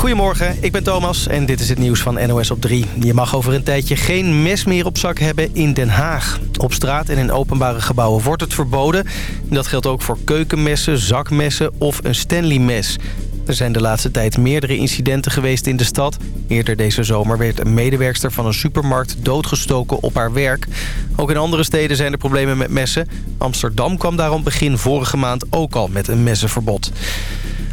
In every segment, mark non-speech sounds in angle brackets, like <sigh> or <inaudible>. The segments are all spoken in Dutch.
Goedemorgen, ik ben Thomas en dit is het nieuws van NOS op 3. Je mag over een tijdje geen mes meer op zak hebben in Den Haag. Op straat en in openbare gebouwen wordt het verboden. Dat geldt ook voor keukenmessen, zakmessen of een Stanley-mes. Er zijn de laatste tijd meerdere incidenten geweest in de stad. Eerder deze zomer werd een medewerkster van een supermarkt doodgestoken op haar werk. Ook in andere steden zijn er problemen met messen. Amsterdam kwam daarom begin vorige maand ook al met een messenverbod.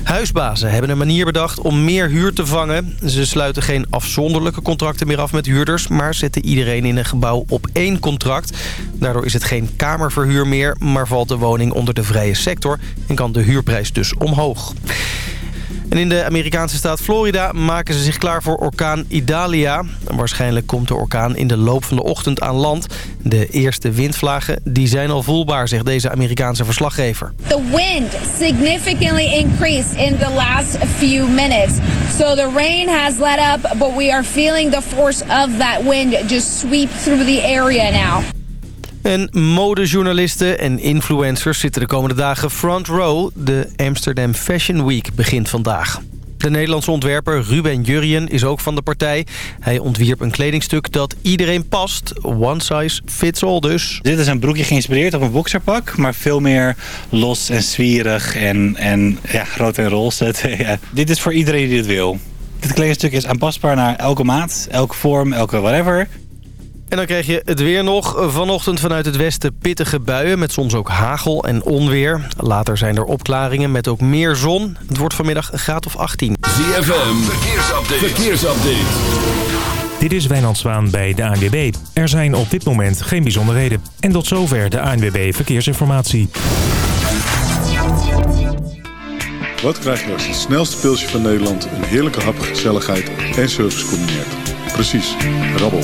Huisbazen hebben een manier bedacht om meer huur te vangen. Ze sluiten geen afzonderlijke contracten meer af met huurders... maar zetten iedereen in een gebouw op één contract. Daardoor is het geen kamerverhuur meer... maar valt de woning onder de vrije sector... en kan de huurprijs dus omhoog. En in de Amerikaanse staat Florida maken ze zich klaar voor orkaan Idalia. Waarschijnlijk komt de orkaan in de loop van de ochtend aan land. De eerste windvlagen die zijn al voelbaar, zegt deze Amerikaanse verslaggever. The wind significantly increased in the last few minutes. So the rain has let up, but we are feeling the force of that wind just sweep through the area now. En modejournalisten en influencers zitten de komende dagen front row. De Amsterdam Fashion Week begint vandaag. De Nederlandse ontwerper Ruben Jurjen is ook van de partij. Hij ontwierp een kledingstuk dat iedereen past. One size fits all dus. Dit is een broekje geïnspireerd op een boxerpak, maar veel meer los en zwierig en, en ja, rood en roze. <laughs> ja. Dit is voor iedereen die het wil. Dit kledingstuk is aanpasbaar naar elke maat, elke vorm, elke whatever. En dan krijg je het weer nog. Vanochtend vanuit het westen pittige buien met soms ook hagel en onweer. Later zijn er opklaringen met ook meer zon. Het wordt vanmiddag een graad of 18. ZFM, verkeersupdate. verkeersupdate. Dit is Wijnand Zwaan bij de ANWB. Er zijn op dit moment geen bijzonderheden. En tot zover de ANWB Verkeersinformatie. Wat krijg je als het snelste pilsje van Nederland... een heerlijke hap, gezelligheid en service combineert? Precies, rabbel.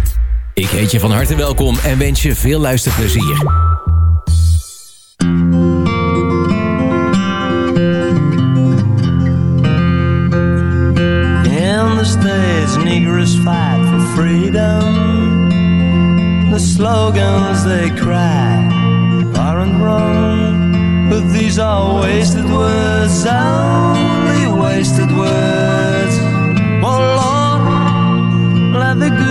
Ik heet je van harte welkom en wens je veel luisterplezier. In the States, Negroes fight for freedom. The slogans they cry aren't wrong, but these are wasted words, only wasted words. Oh Lord, let the good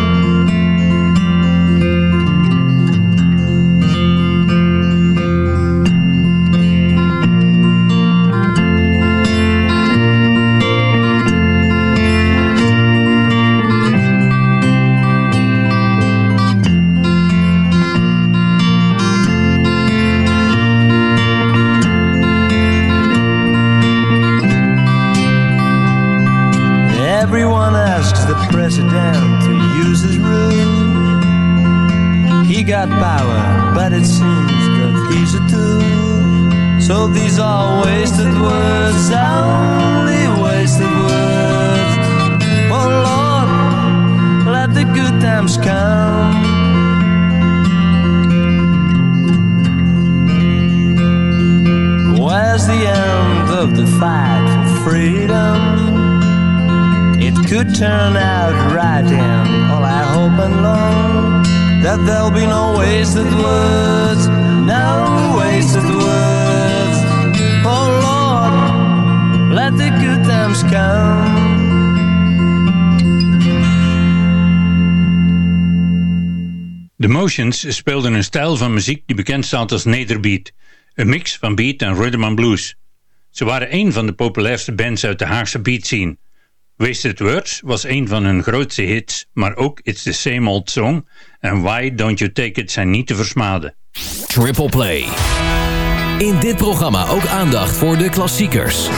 So these are wasted words, only wasted words. Oh Lord, let the good times come. Where's the end of the fight for freedom? It could turn out right, and all I hope and long that there'll be no wasted words, come. The Motions speelden een stijl van muziek die bekend staat als nederbeat. Een mix van beat en rhythm and blues. Ze waren een van de populairste bands uit de Haagse beat scene. Wasted Words was een van hun grootste hits, maar ook It's the Same Old Song en Why Don't You Take It zijn niet te versmaden. Triple Play. In dit programma ook aandacht voor de klassiekers.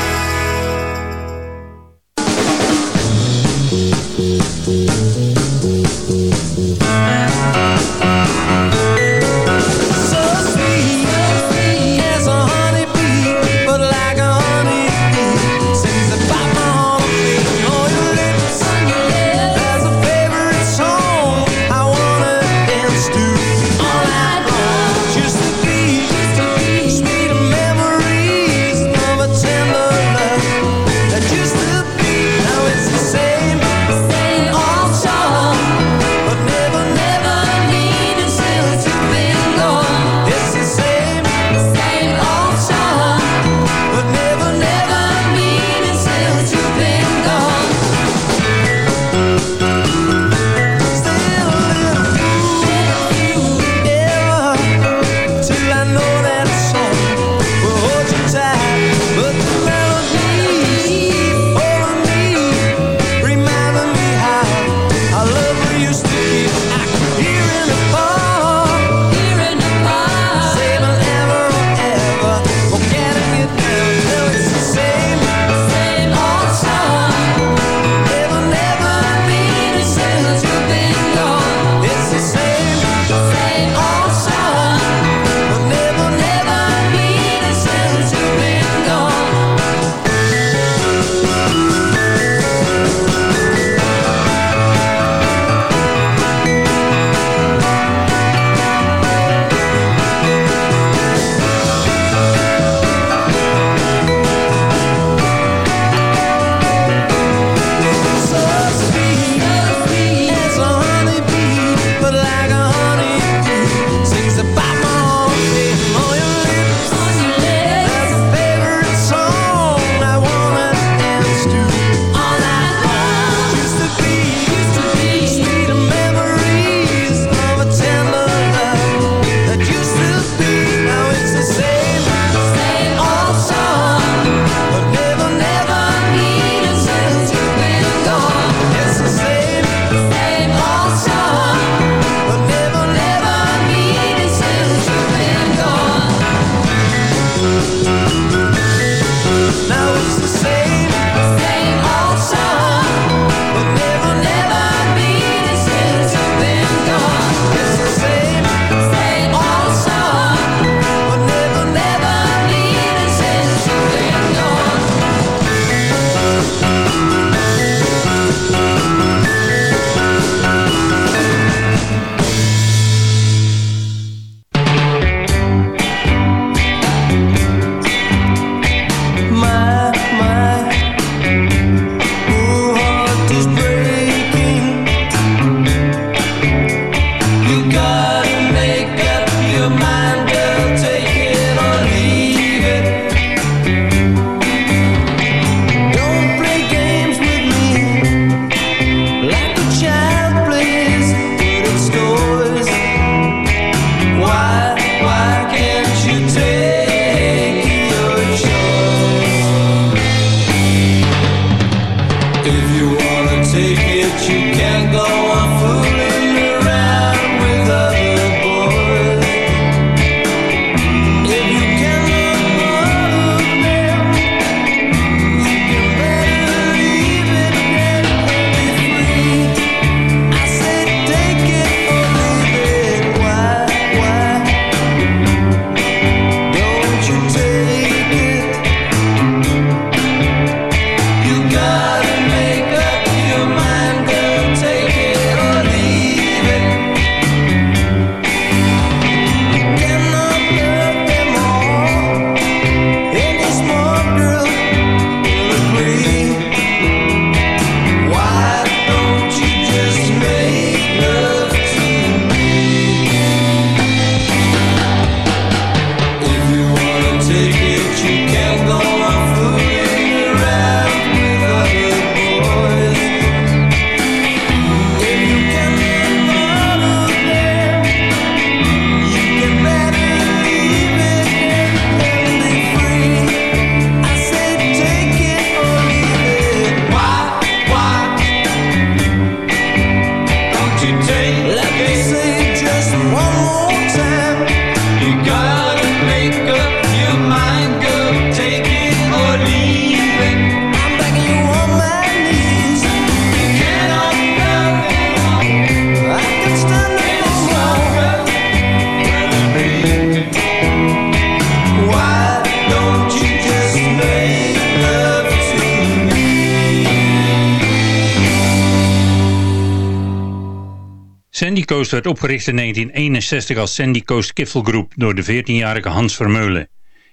Werd opgericht in 1961 als Sandy Coast Kiffelgroep door de 14-jarige Hans Vermeulen.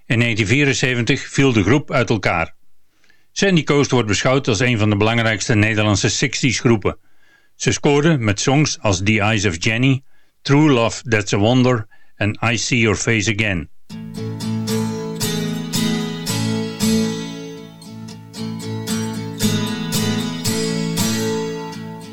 In 1974 viel de groep uit elkaar. Sandy Coast wordt beschouwd als een van de belangrijkste Nederlandse 60s groepen. Ze scoorden met songs als The Eyes of Jenny, True Love That's a Wonder en I See Your Face Again.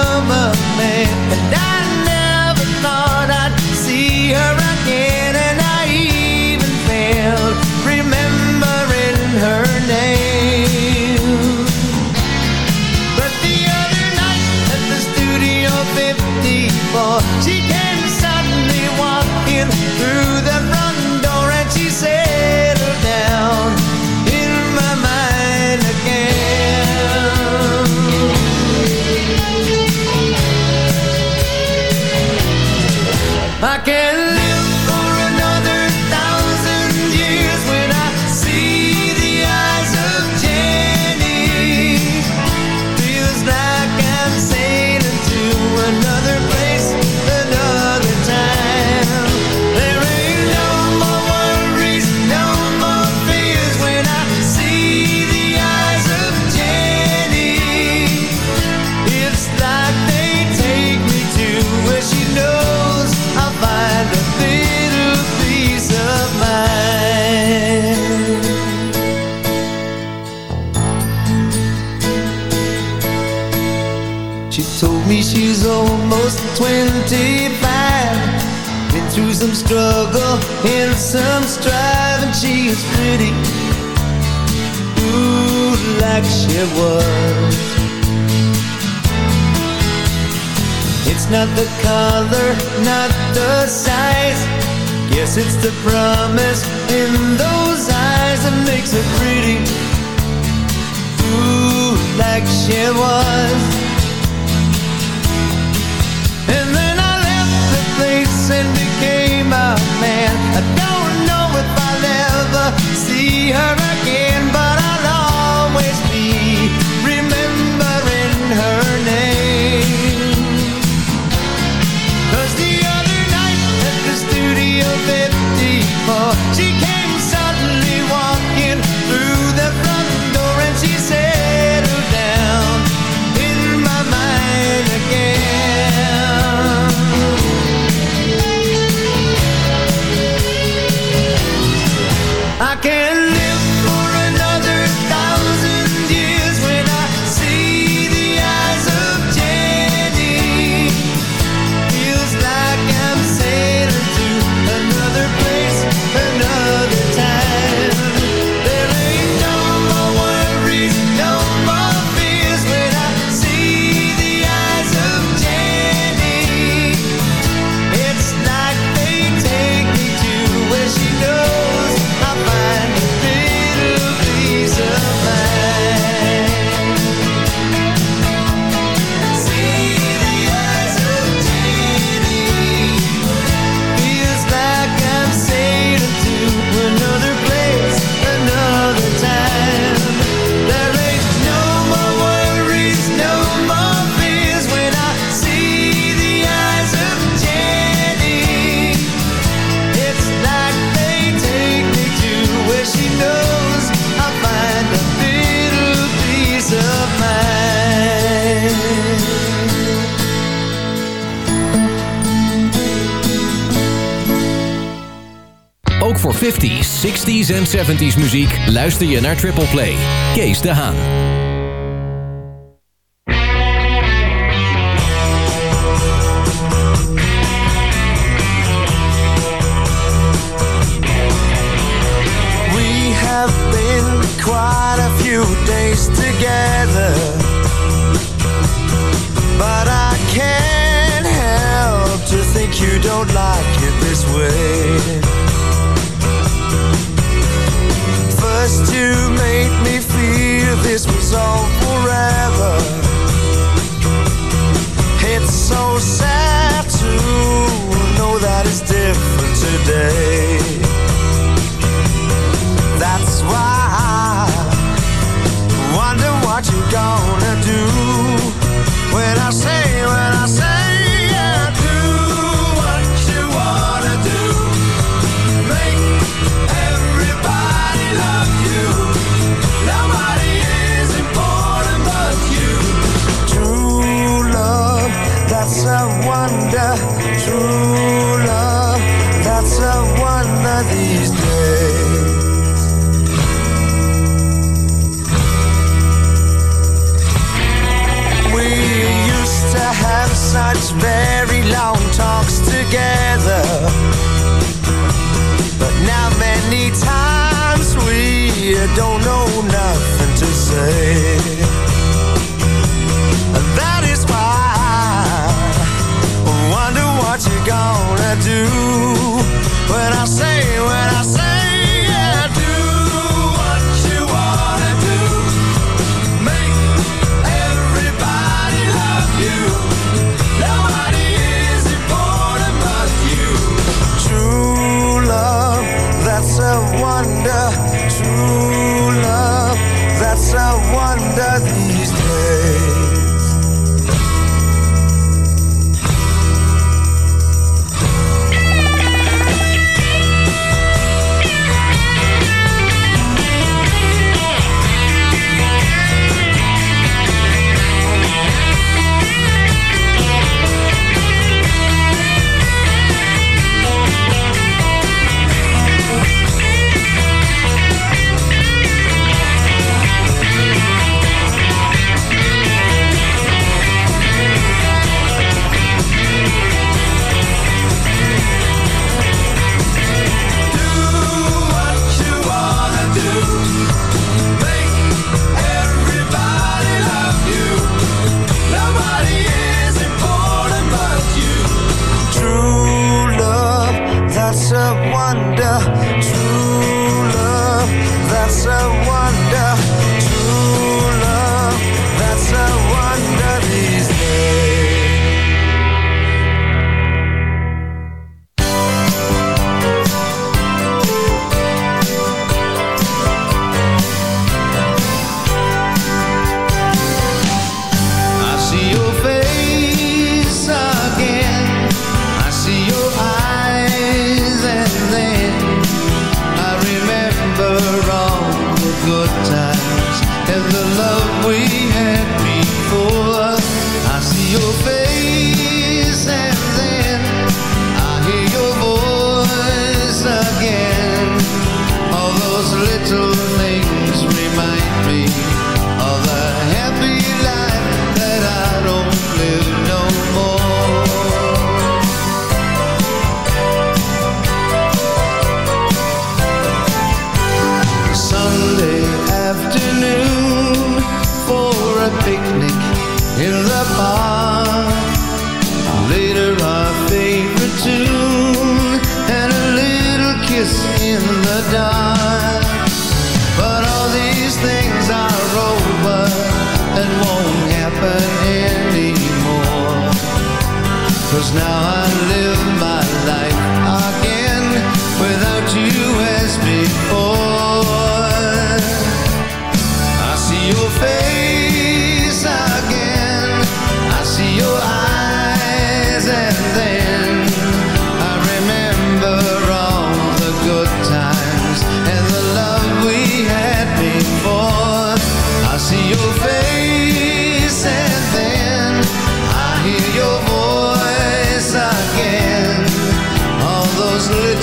Summer man. 25 Been through some struggle and some strive And she is pretty. Ooh, like she was. It's not the color, not the size. Guess it's the promise in those eyes That makes her pretty. Ooh, like she was and became a man. I don't know if I'll ever see her again 50s, 60s en 70s muziek luister je naar Triple Play. Kees de Haan. these days. We used to have such very long talks together, but now many times we don't know nothing to say.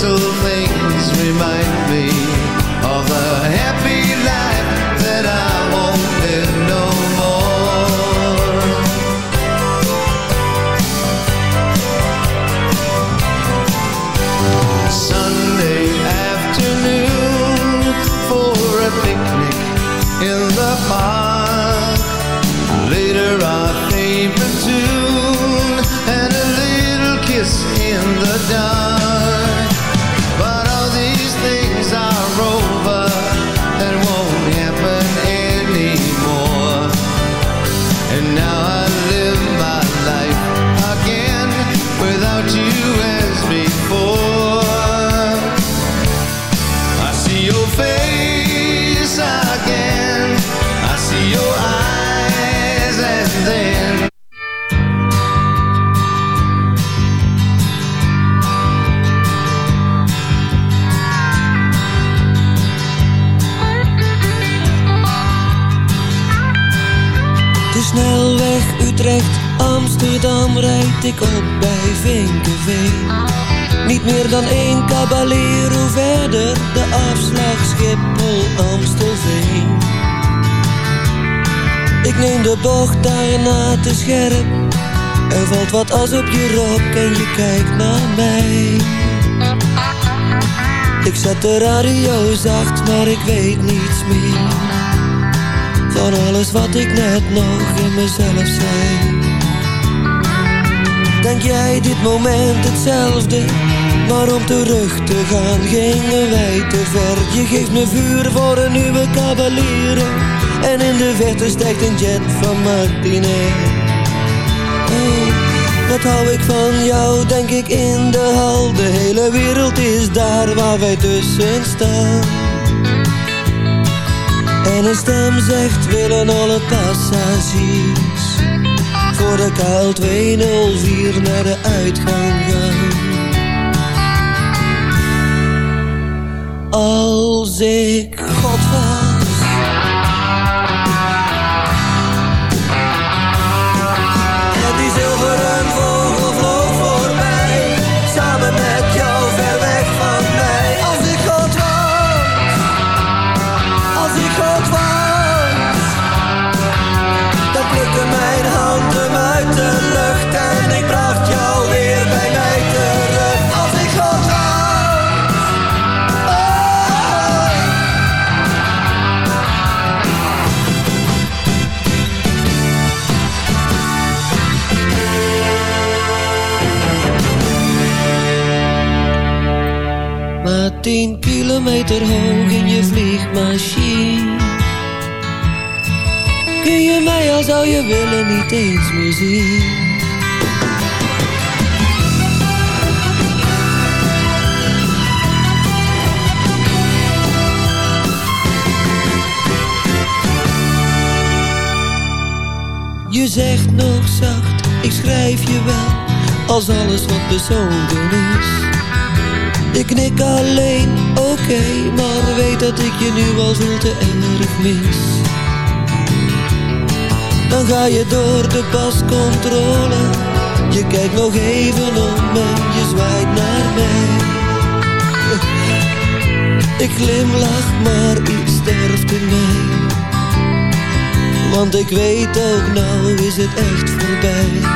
little things remind ik op bij Vinkenveen. Niet meer dan één caballero verder, de afslag Schiphol, Amstelveen. Ik neem de bocht daarna te scherp. Er valt wat as op je rok en je kijkt naar mij. Ik zet de radio zacht, maar ik weet niets meer Van alles wat ik net nog in mezelf zei Denk jij dit moment hetzelfde? Maar om terug te gaan gingen wij te ver. Je geeft me vuur voor een nieuwe cavalier. En in de verte stijgt een jet van Martinez wat hou ik van jou, denk ik in de hal? De hele wereld is daar waar wij tussen staan. En een stem zegt, willen alle passagiers Voor de KL 204 naar de uitgang gaan. Als ik kilometer hoog in je vliegmachine. Kun je mij al zou je willen niet eens meer zien. Je zegt nog zacht, ik schrijf je wel Als alles wat bezonken is. Ik knik alleen, oké, maar weet dat ik je nu al veel te erg mis. Dan ga je door de pascontrole, je kijkt nog even om en je zwaait naar mij. <laughs> Ik glimlach, maar iets sterft in mij. Want ik weet ook, nou is het echt voorbij.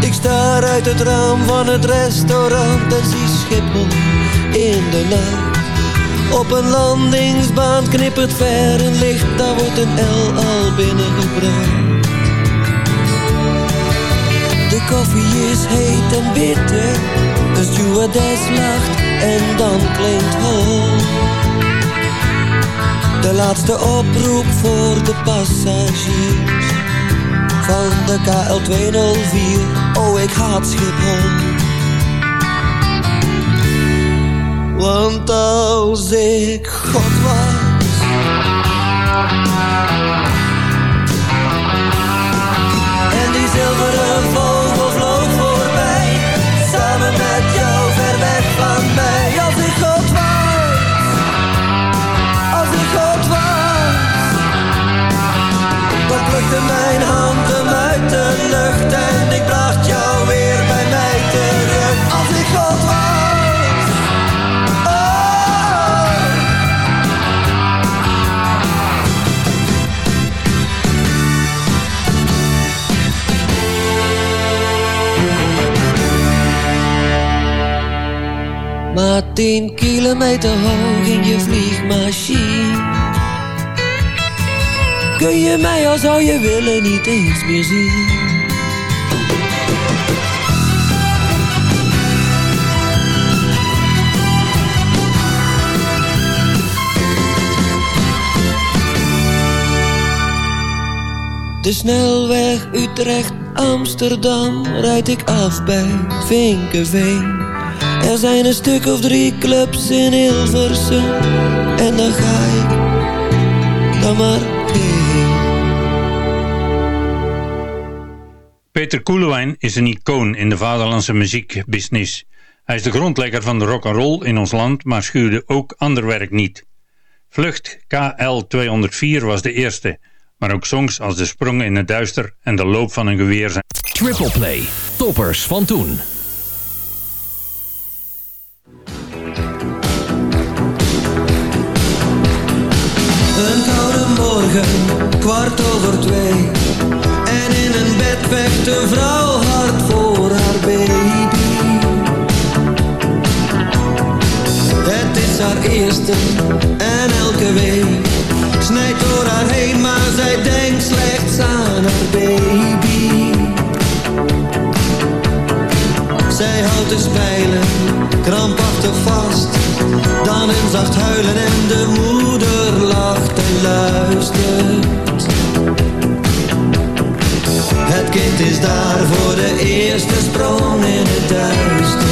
Ik sta uit het raam van het restaurant en zie Schiphol in de nacht. Op een landingsbaan knippert ver een licht, daar wordt een L al binnengebracht. De koffie is heet en bitter, de stewardess lacht en dan klinkt hol. De laatste oproep voor de passagiers van de KL 204. Oh, ik haat Schiphol. Want als ik God was. En die zilveren vogel vloog voorbij, samen met jou ver weg van mij. Als ik God was, als ik God was, dan plukte mijn hand de lucht en ik bracht tien kilometer hoog in je vliegmachine Kun je mij al zou je willen niet eens meer zien De snelweg Utrecht-Amsterdam rijd ik af bij Vinkenveen. Er zijn een stuk of drie clubs in Hilversum en dan ga ik dan maar Peter Koelewijn is een icoon in de vaderlandse muziekbusiness. Hij is de grondlegger van de rock and roll in ons land, maar schuwde ook ander werk niet. Vlucht KL 204 was de eerste, Maar ook songs als De Sprong in het Duister en De Loop van een Geweer zijn... Triple Play, toppers van toen. Een koude morgen, kwart over twee. En in een bed vecht een vrouw hard voor haar baby. Het is haar eerste en elke week snijdt door haar heen, maar zij denkt slechts aan haar baby. Zij houdt de spijlen krampachtig vast, dan in zacht huilen en de en luistert. Het kind is daar voor de eerste sprong in het duister.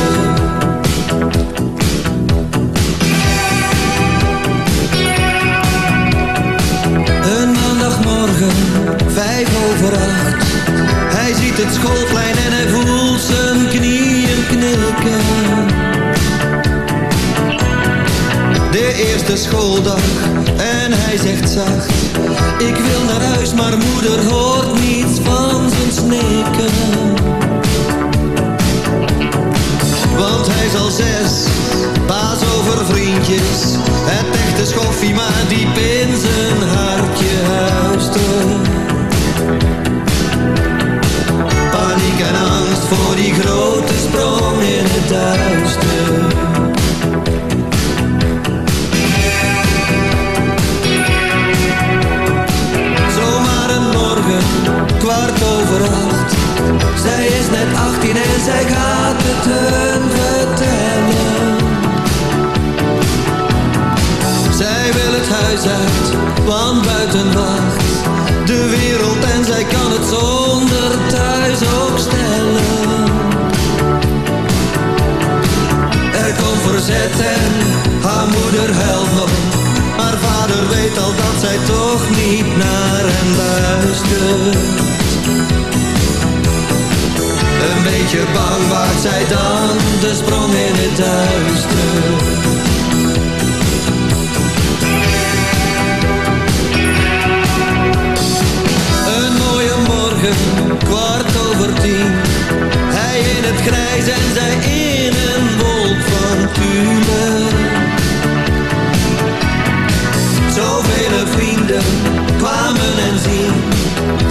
Een maandagmorgen, vijf over acht. Hij ziet het schoolplein en hij voelt zijn knieën knikken. Eerste schooldag en hij zegt zacht. Ik wil naar huis, maar moeder hoort niets van zijn snikken. Want hij is al zes, baas over vriendjes. Het echte schoffie, maar diep in zijn hartje huistert. Paniek en angst voor die grote sprong in het duister. En zij gaat het hun vertellen. Zij wil het huis uit, want buiten wacht de wereld en zij kan het zonder thuis ook stellen. Er komt verzet en haar moeder huilt nog. Haar vader weet al dat zij toch niet naar hem luistert. Een beetje bang waagt zij dan de sprong in het duister. Een mooie morgen, kwart over tien. Hij in het grijs en zij in een wolk van tulen. Zoveel vrienden kwamen en zien.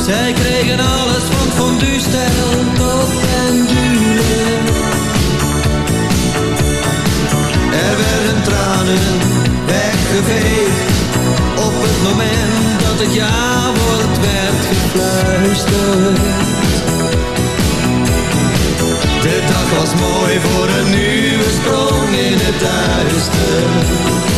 Zij kregen alles van fondue-stijl tot tranen weggeveegd. Op het moment dat het ja-woord werd gefluisterd. De dag was mooi voor een nieuwe sprong in het duister.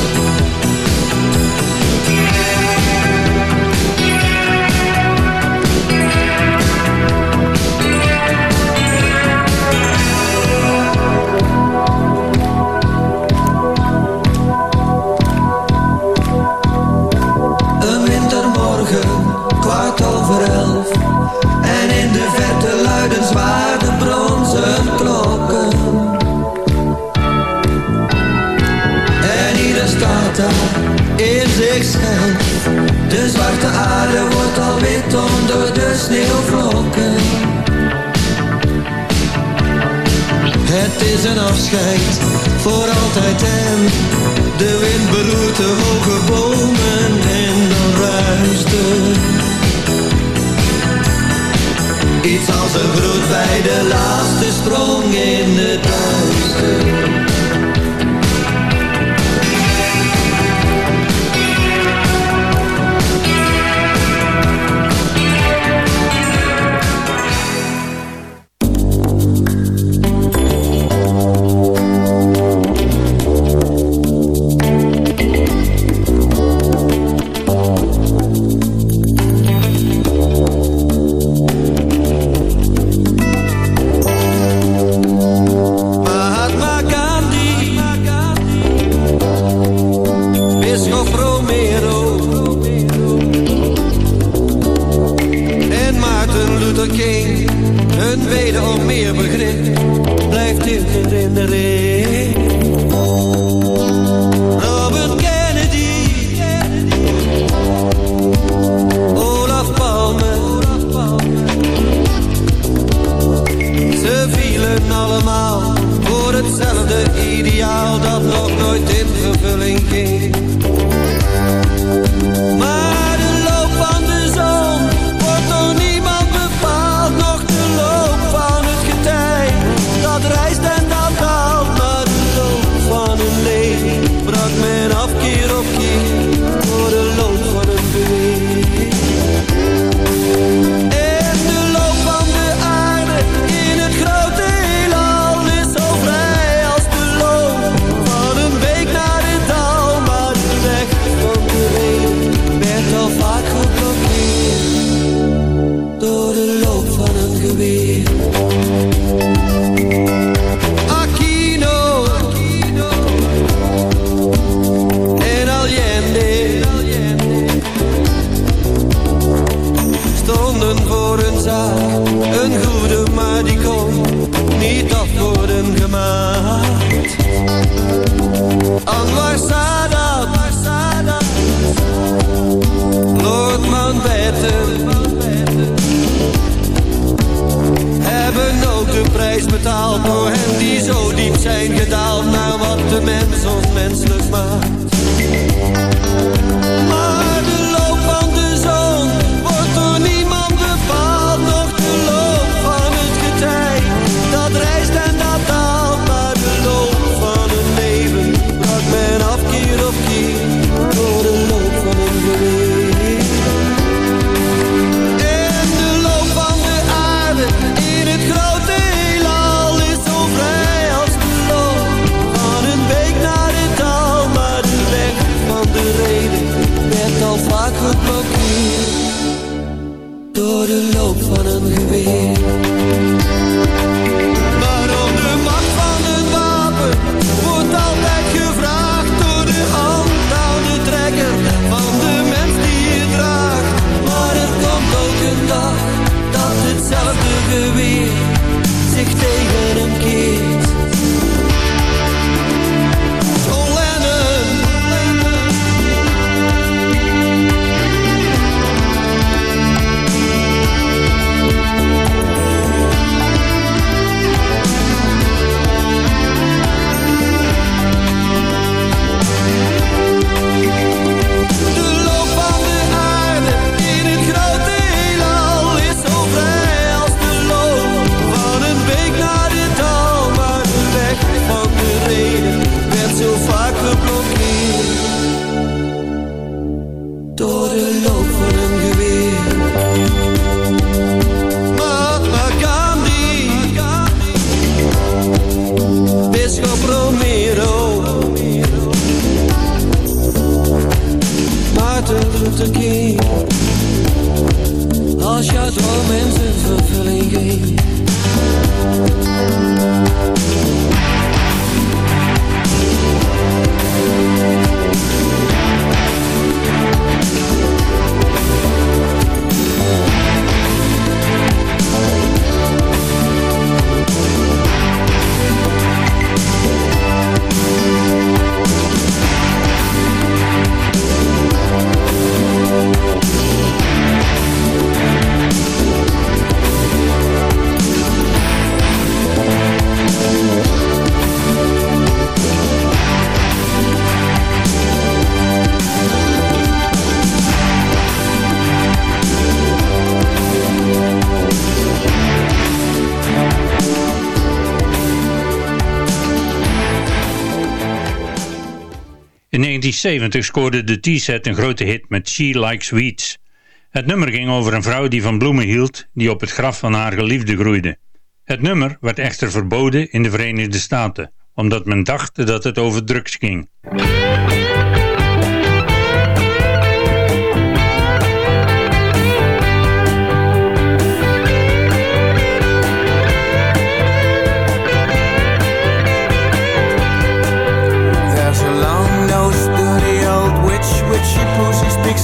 hetzelfde ideaal dat nog nooit in vervulling ging. 1970 scoorde de T-set een grote hit met She Likes Weeds. Het nummer ging over een vrouw die van bloemen hield die op het graf van haar geliefde groeide. Het nummer werd echter verboden in de Verenigde Staten, omdat men dacht dat het over drugs ging.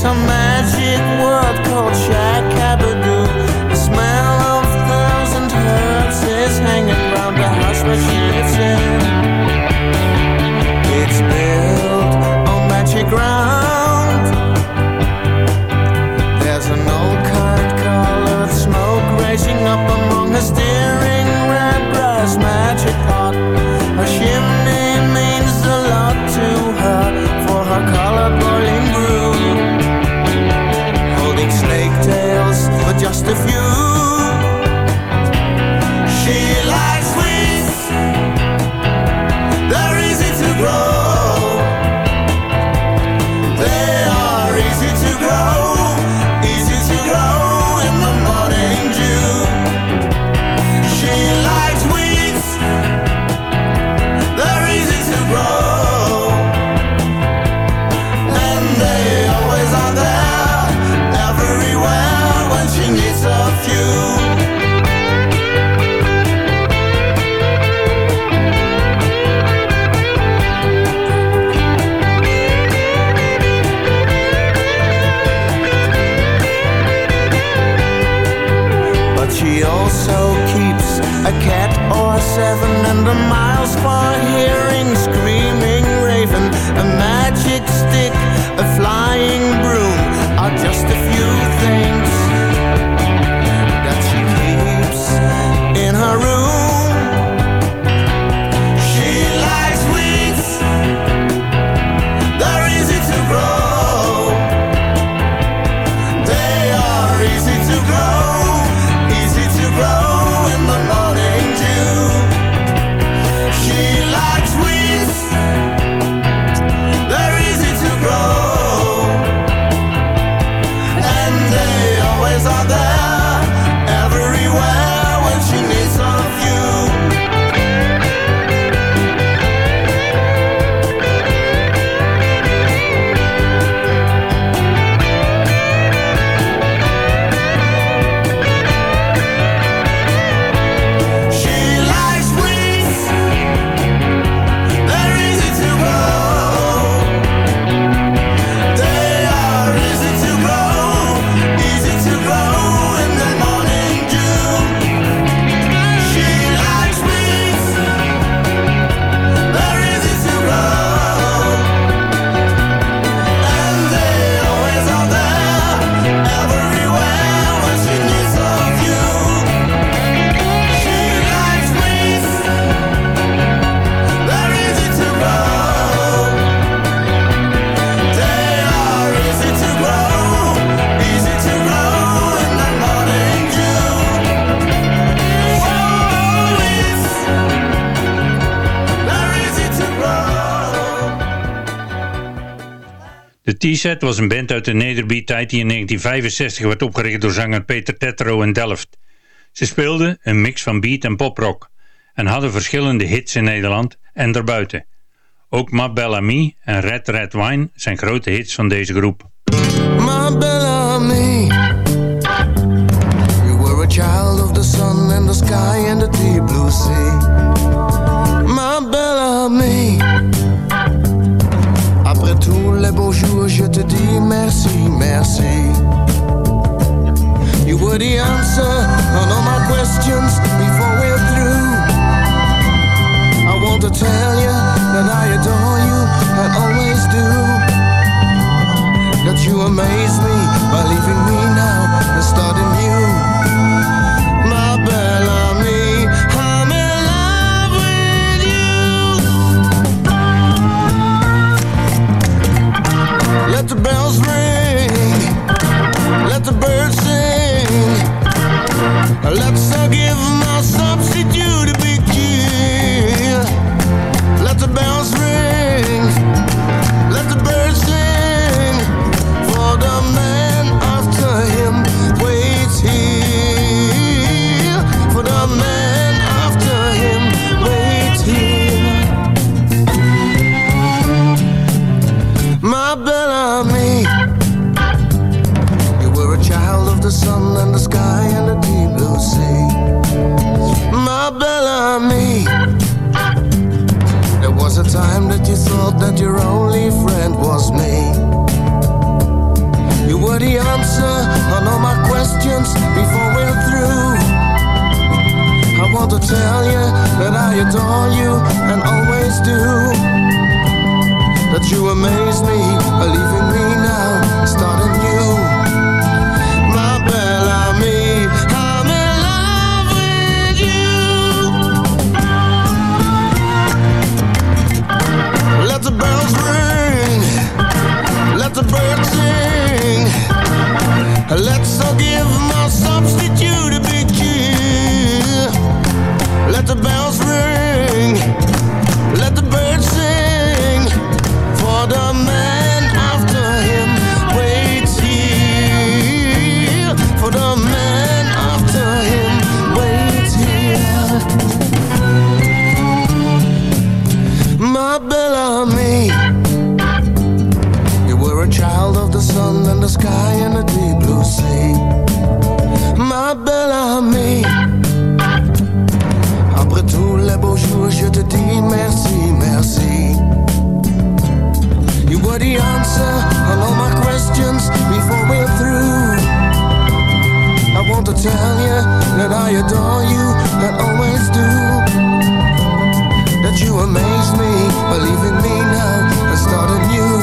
some man T-Set was een band uit de nederbeat-tijd die in 1965 werd opgericht door zanger Peter Tetro in Delft. Ze speelden een mix van beat en poprock en hadden verschillende hits in Nederland en daarbuiten. Ook Ma Belle Amie en Red Red Wine zijn grote hits van deze groep. My Bellamy, you were a child of the sun and the sky and the deep blue sea. Jours, je te dis merci, merci. You were the answer on all my questions before we're through. I want to tell you that I adore you and always do that you amaze me the sun and the sky and the deep blue sea. My Bellamy, there was a time that you thought that your only friend was me. You were the answer on all my questions before we're through. I want to tell you that I adore you and always do. That you amaze me, leaving me now, starting new. Let's all give You're the answer on all my questions before we're through. I want to tell you that I adore you, I always do. That you amaze me, believe in me now, I start anew.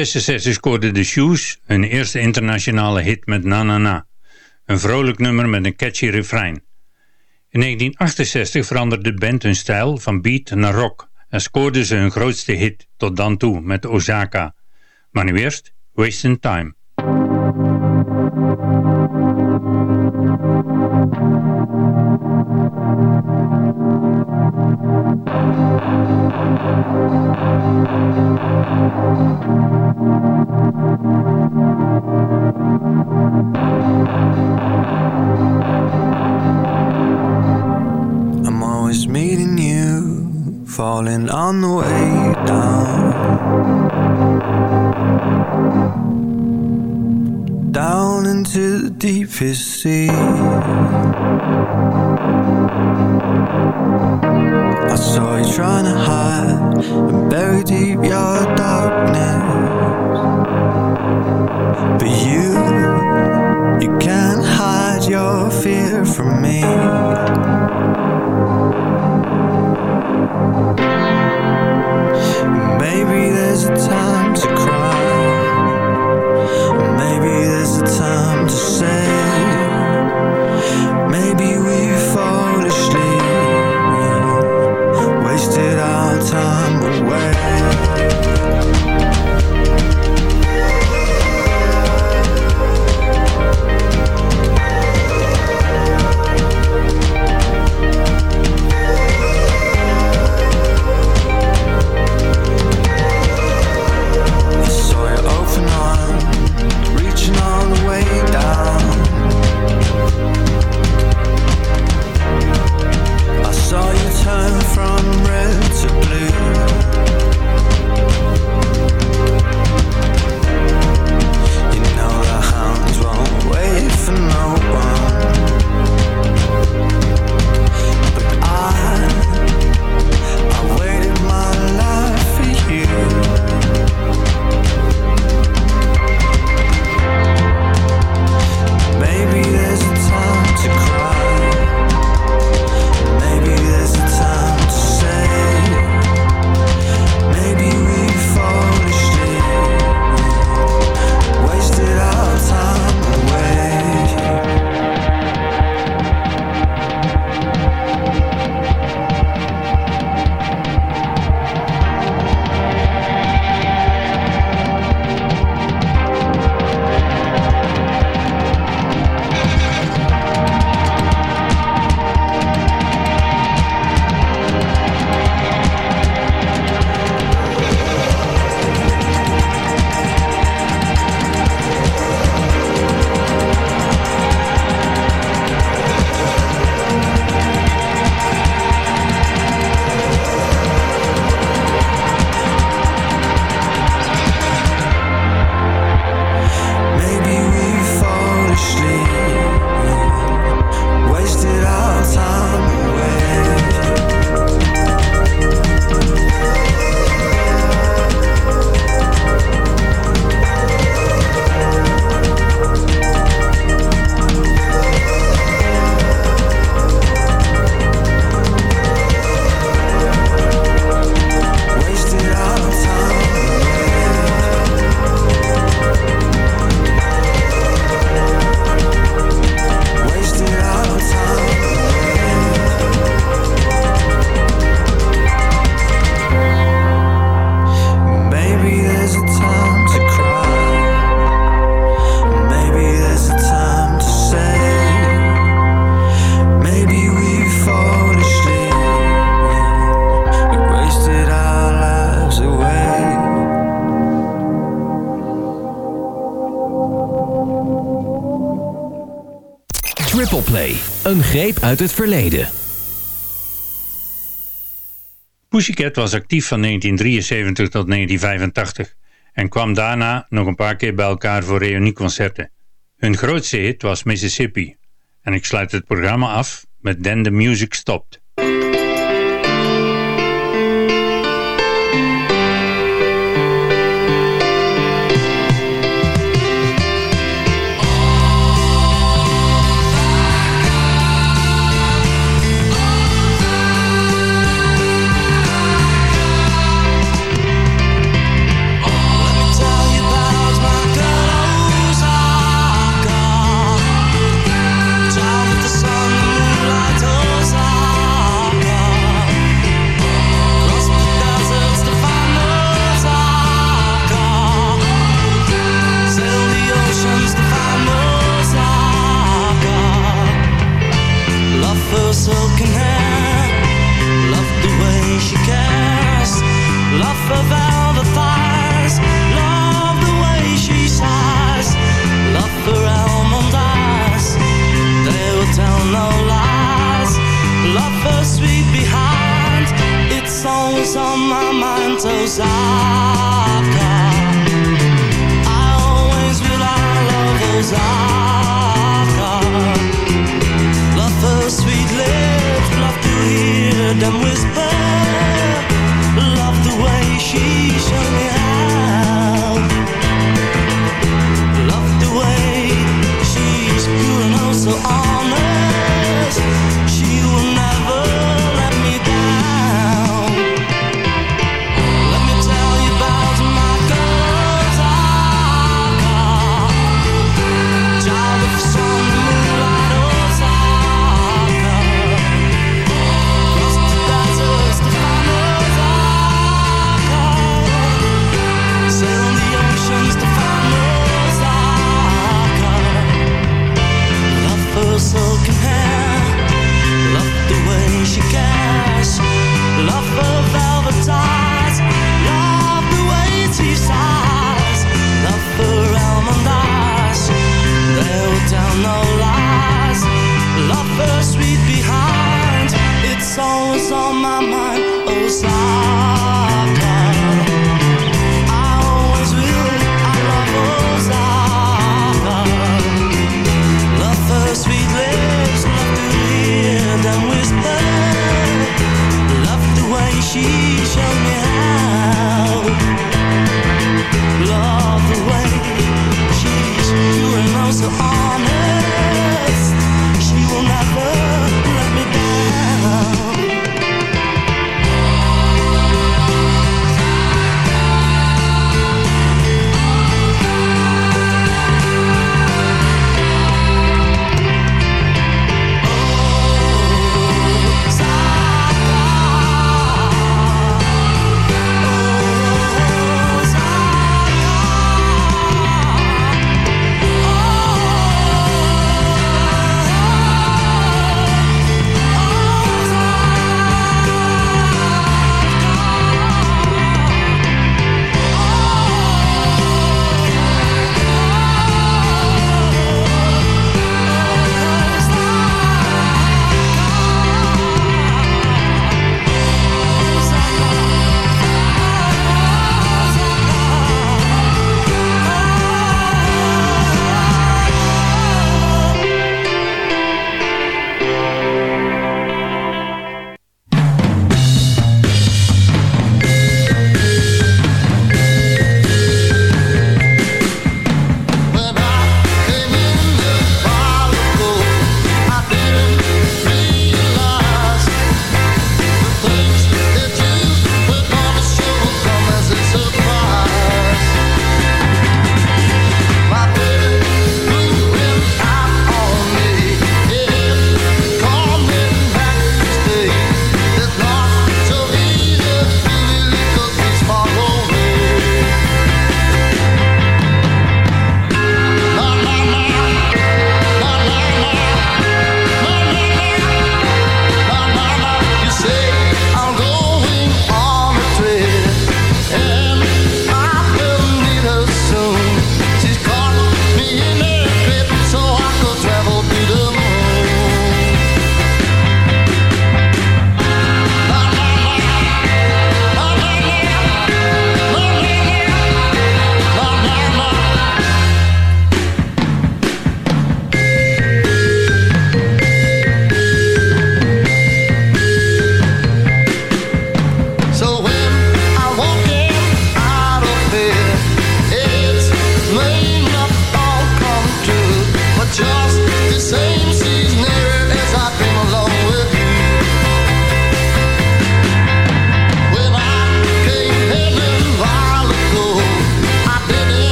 1966 scoorden de Shoes hun eerste internationale hit met Na Na Na. Een vrolijk nummer met een catchy refrein. In 1968 veranderde de band hun stijl van beat naar rock en scoorden ze hun grootste hit tot dan toe met Osaka. Maar nu eerst Wasting Time. Me. Uit het verleden. Pussycat was actief van 1973 tot 1985 en kwam daarna nog een paar keer bij elkaar voor reunieconcerten. Hun grootste hit was Mississippi en ik sluit het programma af met Then the Music Stopped.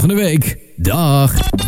volgende week. Dag!